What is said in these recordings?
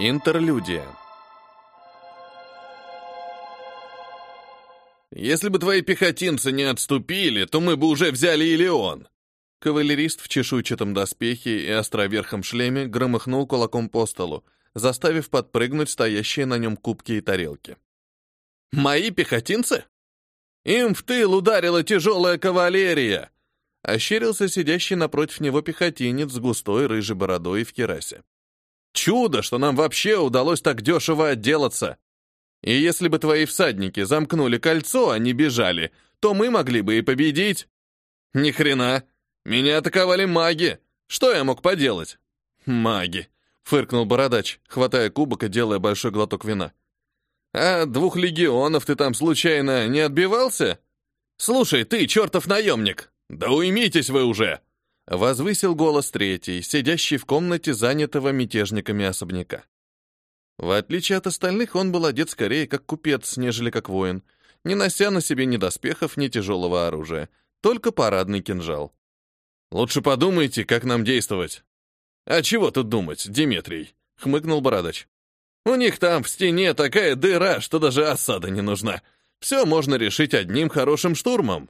Интерлюдия. Если бы твои пехотинцы не отступили, то мы бы уже взяли Илеон. Кавалерист в чешуйчатом доспехе и островерхом шлеме громыхнул кулаком по столу, заставив подпрыгнуть стоящие на нем кубки и тарелки. «Мои пехотинцы? Им в тыл ударила тяжелая кавалерия!» Ощерился сидящий напротив него пехотинец с густой рыжей бородой в керасе. «Чудо, что нам вообще удалось так дешево отделаться! И если бы твои всадники замкнули кольцо, а не бежали, то мы могли бы и победить!» «Ни хрена! Меня атаковали маги! Что я мог поделать?» «Маги!» — фыркнул бородач, хватая кубок и делая большой глоток вина. «А двух легионов ты там случайно не отбивался? Слушай, ты, чертов наемник, да уймитесь вы уже!» Возвысил голос третий, сидящий в комнате, занятого мятежниками особняка. В отличие от остальных, он был одет скорее как купец, нежели как воин, не нося на себе ни доспехов, ни тяжелого оружия, только парадный кинжал. «Лучше подумайте, как нам действовать». «А чего тут думать, Дмитрий?» — хмыкнул Бородач. У них там в стене такая дыра, что даже осада не нужна. Все можно решить одним хорошим штурмом.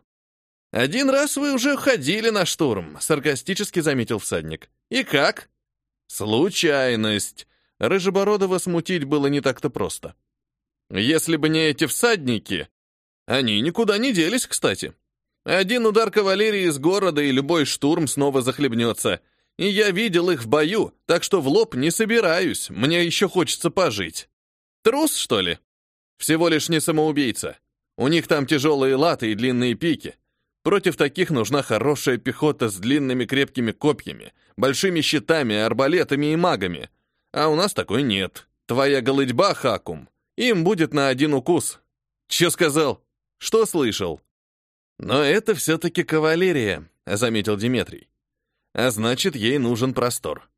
Один раз вы уже ходили на штурм, саркастически заметил всадник. И как? Случайность. Рыжебородова смутить было не так-то просто. Если бы не эти всадники, они никуда не делись, кстати. Один удар кавалерии из города, и любой штурм снова захлебнется — и я видел их в бою, так что в лоб не собираюсь, мне еще хочется пожить. Трус, что ли? Всего лишь не самоубийца. У них там тяжелые латы и длинные пики. Против таких нужна хорошая пехота с длинными крепкими копьями, большими щитами, арбалетами и магами. А у нас такой нет. Твоя голыдьба, Хакум, им будет на один укус. Че сказал? Что слышал? Но это все-таки кавалерия, заметил Диметрий а значит, ей нужен простор.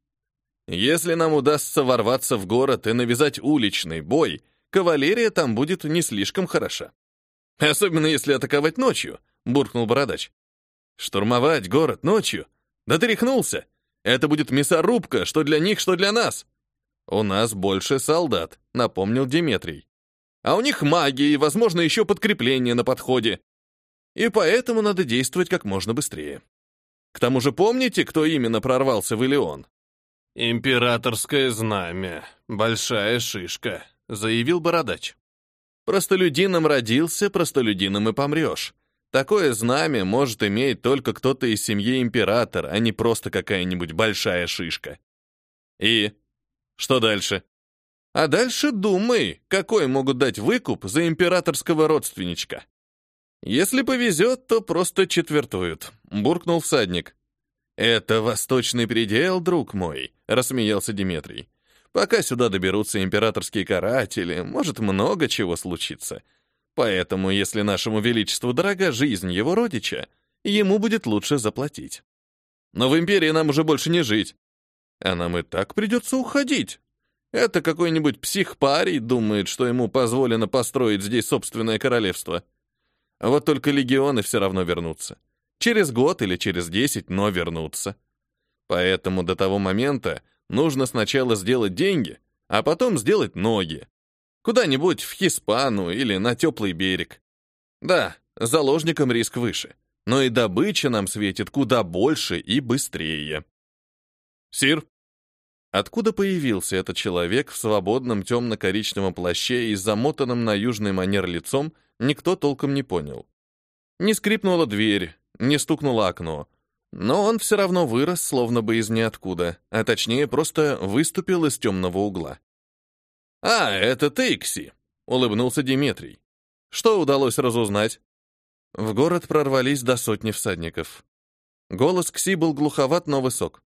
Если нам удастся ворваться в город и навязать уличный бой, кавалерия там будет не слишком хороша. Особенно если атаковать ночью, буркнул бородач. Штурмовать город ночью? Да ты рехнулся! Это будет мясорубка, что для них, что для нас. У нас больше солдат, напомнил Диметрий. А у них магия и, возможно, еще подкрепление на подходе. И поэтому надо действовать как можно быстрее. К тому же помните, кто именно прорвался в Илеон? «Императорское знамя. Большая шишка», — заявил Бородач. «Простолюдином родился, простолюдином и помрешь. Такое знамя может иметь только кто-то из семьи императора, а не просто какая-нибудь большая шишка. И что дальше? А дальше думай, какой могут дать выкуп за императорского родственничка. «Если повезет, то просто четвертуют», — буркнул всадник. «Это восточный предел, друг мой», — рассмеялся Диметрий. «Пока сюда доберутся императорские каратели, может много чего случиться. Поэтому, если нашему величеству дорога жизнь его родича, ему будет лучше заплатить. Но в империи нам уже больше не жить. А нам и так придется уходить. Это какой-нибудь псих-парий думает, что ему позволено построить здесь собственное королевство». Вот только легионы все равно вернутся. Через год или через десять, но вернутся. Поэтому до того момента нужно сначала сделать деньги, а потом сделать ноги. Куда-нибудь в Хиспану или на теплый берег. Да, заложникам риск выше, но и добыча нам светит куда больше и быстрее. Сир, откуда появился этот человек в свободном темно-коричневом плаще и замотанном на южный манер лицом, никто толком не понял. Не скрипнула дверь, не стукнуло окно, но он все равно вырос, словно бы из ниоткуда, а точнее просто выступил из темного угла. «А, это ты, Кси!» — улыбнулся Дмитрий. «Что удалось разузнать?» В город прорвались до сотни всадников. Голос Кси был глуховат, но высок.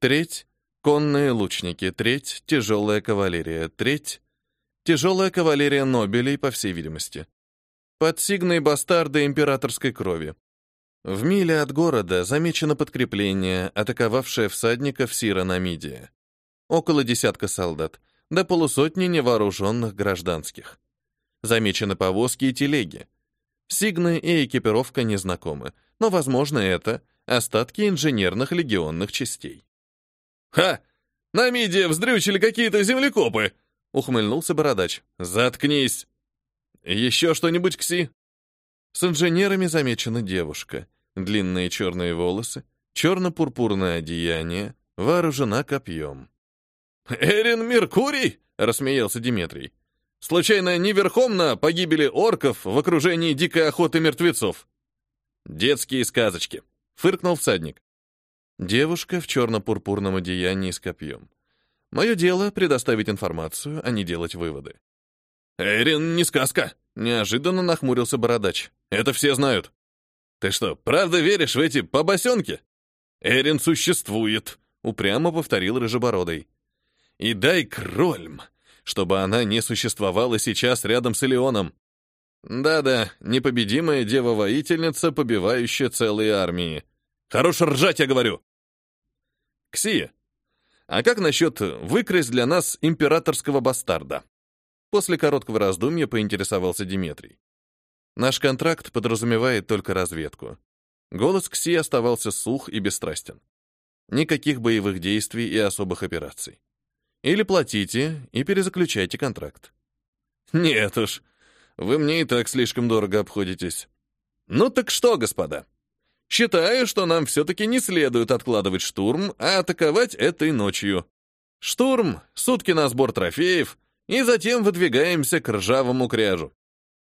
Треть — конные лучники, треть — тяжелая кавалерия, треть — тяжелая кавалерия Нобелей, по всей видимости подсигные бастарды императорской крови. В миле от города замечено подкрепление, атаковавшее всадников Сира Намидия. Около десятка солдат, до полусотни невооруженных гражданских. Замечены повозки и телеги. Сигны и экипировка незнакомы, но, возможно, это остатки инженерных легионных частей. «Ха! На миде вздрючили какие-то землекопы!» — ухмыльнулся бородач. «Заткнись!» «Еще что-нибудь, Кси?» С инженерами замечена девушка. Длинные черные волосы, черно-пурпурное одеяние, вооружена копьем. «Эрин Меркурий?» — рассмеялся Диметрий. «Случайно не верхом на погибели орков в окружении дикой охоты мертвецов?» «Детские сказочки», — фыркнул всадник. Девушка в черно-пурпурном одеянии с копьем. Мое дело — предоставить информацию, а не делать выводы. «Эрин не сказка», — неожиданно нахмурился бородач. «Это все знают». «Ты что, правда веришь в эти побосенки?» «Эрин существует», — упрямо повторил Рыжебородый. «И дай крольм, чтобы она не существовала сейчас рядом с Элеоном. Да-да, непобедимая дева-воительница, побивающая целые армии. Хорош ржать, я говорю!» «Ксия, а как насчет выкрасть для нас императорского бастарда?» После короткого раздумья поинтересовался Диметрий. Наш контракт подразумевает только разведку. Голос Кси оставался сух и бесстрастен. Никаких боевых действий и особых операций. Или платите и перезаключайте контракт. Нет уж, вы мне и так слишком дорого обходитесь. Ну так что, господа? Считаю, что нам все-таки не следует откладывать штурм, а атаковать этой ночью. Штурм, сутки на сбор трофеев, и затем выдвигаемся к ржавому кряжу.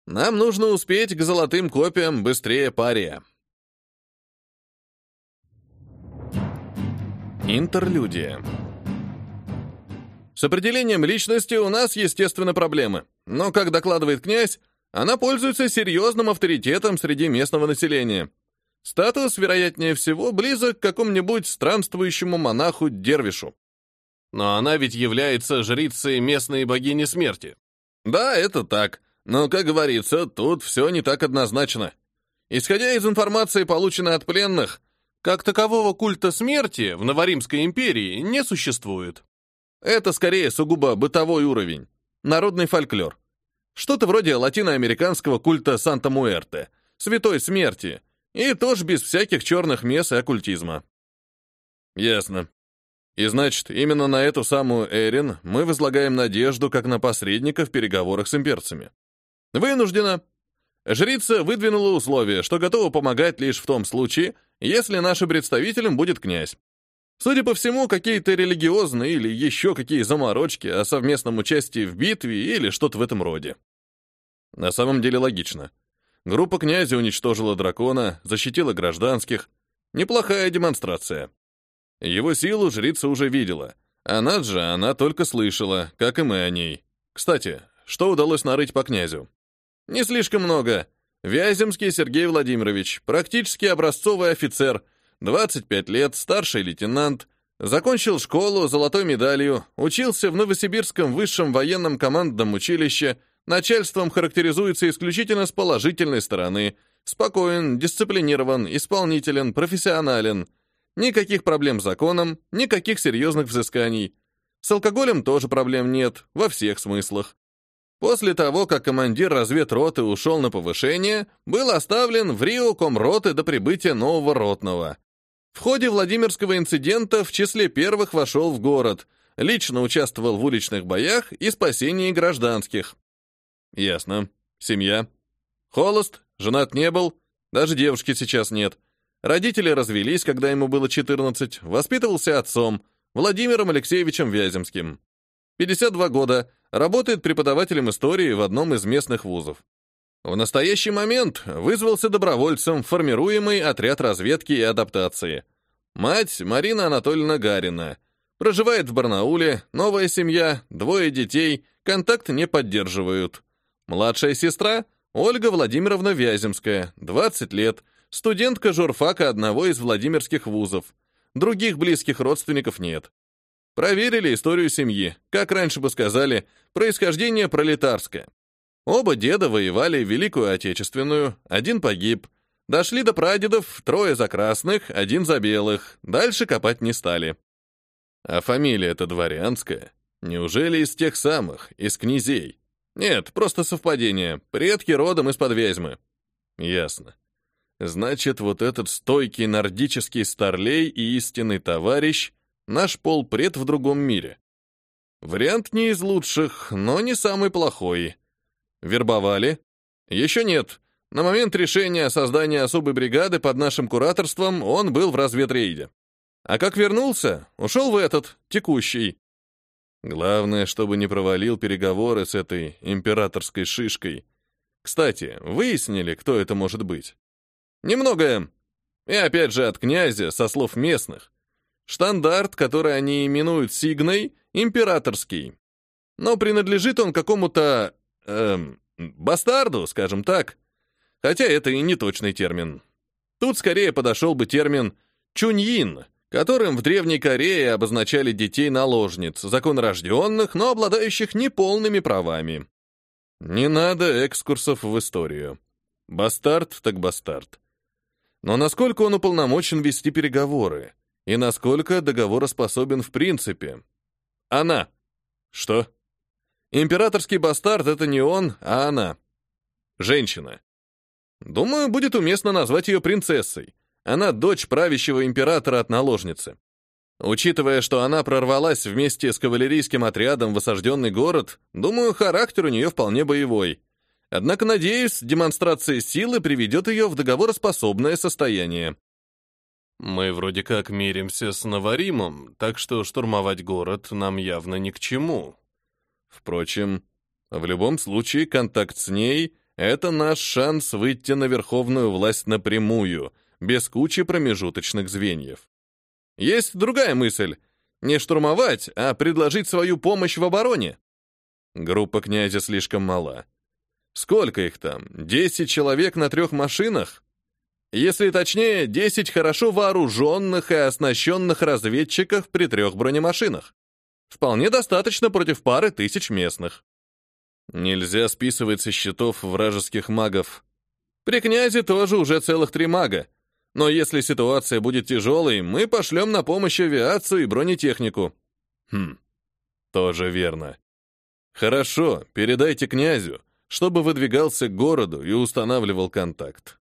Нам нужно успеть к золотым копиям быстрее пария. Интерлюдия. С определением личности у нас, естественно, проблемы. Но, как докладывает князь, она пользуется серьезным авторитетом среди местного населения. Статус, вероятнее всего, близок к какому-нибудь странствующему монаху-дервишу. Но она ведь является жрицей местной богини смерти. Да, это так. Но, как говорится, тут все не так однозначно. Исходя из информации, полученной от пленных, как такового культа смерти в Новоримской империи не существует. Это скорее сугубо бытовой уровень, народный фольклор. Что-то вроде латиноамериканского культа Санта-Муэрте, святой смерти, и тоже без всяких черных мес и оккультизма. Ясно. И значит, именно на эту самую Эрин мы возлагаем надежду как на посредника в переговорах с имперцами. Вынуждена. Жрица выдвинула условие, что готова помогать лишь в том случае, если нашим представителем будет князь. Судя по всему, какие-то религиозные или еще какие заморочки о совместном участии в битве или что-то в этом роде. На самом деле логично. Группа князя уничтожила дракона, защитила гражданских. Неплохая демонстрация. Его силу жрица уже видела, а же она только слышала, как и мы о ней. Кстати, что удалось нарыть по князю? Не слишком много. Вяземский Сергей Владимирович, практически образцовый офицер, 25 лет, старший лейтенант, закончил школу золотой медалью, учился в Новосибирском высшем военном командном училище, начальством характеризуется исключительно с положительной стороны, спокоен, дисциплинирован, исполнителен, профессионален – Никаких проблем с законом, никаких серьезных взысканий. С алкоголем тоже проблем нет, во всех смыслах. После того, как командир разведроты ушел на повышение, был оставлен в Рио комроты до прибытия нового ротного. В ходе Владимирского инцидента в числе первых вошел в город, лично участвовал в уличных боях и спасении гражданских. Ясно. Семья. Холост, женат не был, даже девушки сейчас нет. Родители развелись, когда ему было 14, воспитывался отцом, Владимиром Алексеевичем Вяземским. 52 года, работает преподавателем истории в одном из местных вузов. В настоящий момент вызвался добровольцем формируемый отряд разведки и адаптации. Мать Марина Анатольевна Гарина. Проживает в Барнауле, новая семья, двое детей, контакт не поддерживают. Младшая сестра Ольга Владимировна Вяземская, 20 лет, студентка журфака одного из Владимирских вузов. Других близких родственников нет. Проверили историю семьи. Как раньше бы сказали, происхождение пролетарское. Оба деда воевали в Великую Отечественную, один погиб. Дошли до прадедов, трое за красных, один за белых. Дальше копать не стали. А фамилия-то дворянская. Неужели из тех самых, из князей? Нет, просто совпадение. Предки родом из-под Вязьмы. Ясно. Значит, вот этот стойкий нордический старлей и истинный товарищ Наш полпред в другом мире. Вариант не из лучших, но не самый плохой. Вербовали? Еще нет. На момент решения о создании особой бригады под нашим кураторством он был в разведрейде. А как вернулся, ушел в этот, текущий. Главное, чтобы не провалил переговоры с этой императорской шишкой. Кстати, выяснили, кто это может быть? Немного. И опять же от князя, со слов местных. Штандарт, который они именуют Сигной, императорский. Но принадлежит он какому-то... Эм, бастарду, скажем так. Хотя это и не точный термин. Тут скорее подошел бы термин «чуньин», которым в Древней Корее обозначали детей-наложниц, законорожденных, но обладающих неполными правами. Не надо экскурсов в историю. Бастард так бастард. Но насколько он уполномочен вести переговоры? И насколько договороспособен в принципе? Она. Что? Императорский бастард — это не он, а она. Женщина. Думаю, будет уместно назвать ее принцессой. Она дочь правящего императора от наложницы. Учитывая, что она прорвалась вместе с кавалерийским отрядом в осажденный город, думаю, характер у нее вполне боевой. Однако, надеюсь, демонстрация силы приведет ее в договороспособное состояние. Мы вроде как миримся с Наваримом, так что штурмовать город нам явно ни к чему. Впрочем, в любом случае контакт с ней — это наш шанс выйти на верховную власть напрямую, без кучи промежуточных звеньев. Есть другая мысль — не штурмовать, а предложить свою помощь в обороне. Группа князя слишком мала. Сколько их там? Десять человек на трех машинах? Если точнее, 10 хорошо вооруженных и оснащенных разведчиков при трех бронемашинах. Вполне достаточно против пары тысяч местных. Нельзя списывать со счетов вражеских магов. При князе тоже уже целых три мага. Но если ситуация будет тяжелой, мы пошлем на помощь авиацию и бронетехнику. Хм, тоже верно. Хорошо, передайте князю, чтобы выдвигался к городу и устанавливал контакт.